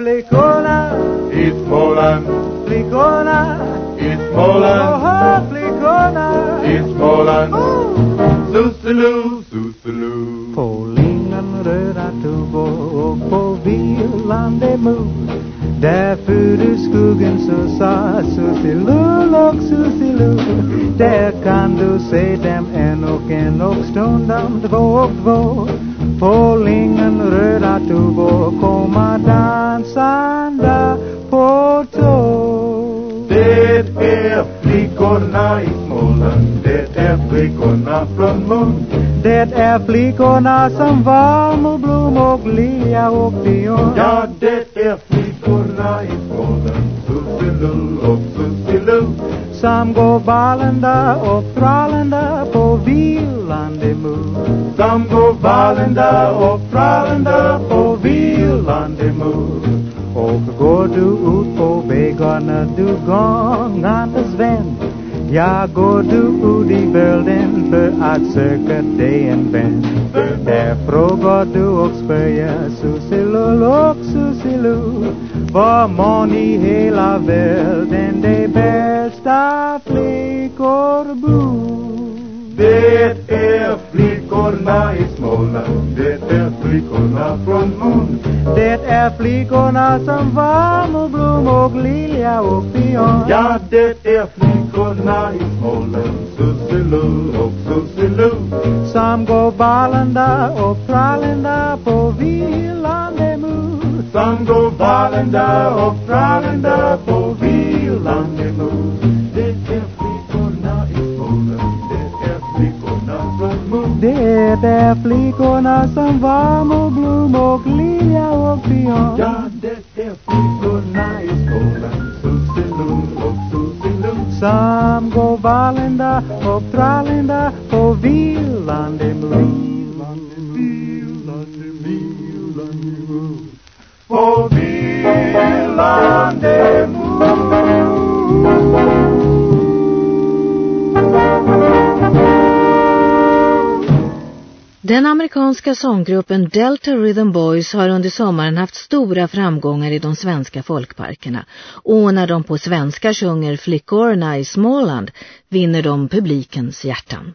Flickorna. I Småland Flickorna. I Småland Oha, flickorna. I Småland oh. Susseloo, susseloo På linan röda tubor och på vilande mor där föder skogen så sa Sussilul och Sussilul Där kan du se dem en och en och stundom två och två. På på tå Det är flickorna i Småland. Det är flickorna från Lund. Det är flickorna som valmor, blom och lilja och pion Ja, det är flickorna i Småland. Susilu och Susilu. Som går ballande och trallande på vilande mus Som går ballande och prallande på vilande mus. Och går du ut på vägarna du gångandes vän Ja, går du ut i världen för att söka dig en vän Där frågar du och spöjar Susilull och Susilu. Var mån i hela världen de bästa flickor bor Det är flickorna i Småland. Det är flickorna från mon. Det är flickorna som valmor, blom och lilja och pion Ja, det är flickorna i Småland. Susilu och Susilu. Som går ballanda och prallande på vilande mur. Som går ballanda och prallande på vilande mur. Det är flickorna som valmor, blom och lilja och pion Ja, det är flickorna i Småland. Susilu och Susilu. Som går ballande och prallande på vilande mus På Den amerikanska sånggruppen Delta Rhythm Boys har under sommaren haft stora framgångar i de svenska folkparkerna och när de på svenska sjunger Flickorna i Småland vinner de publikens hjärtan.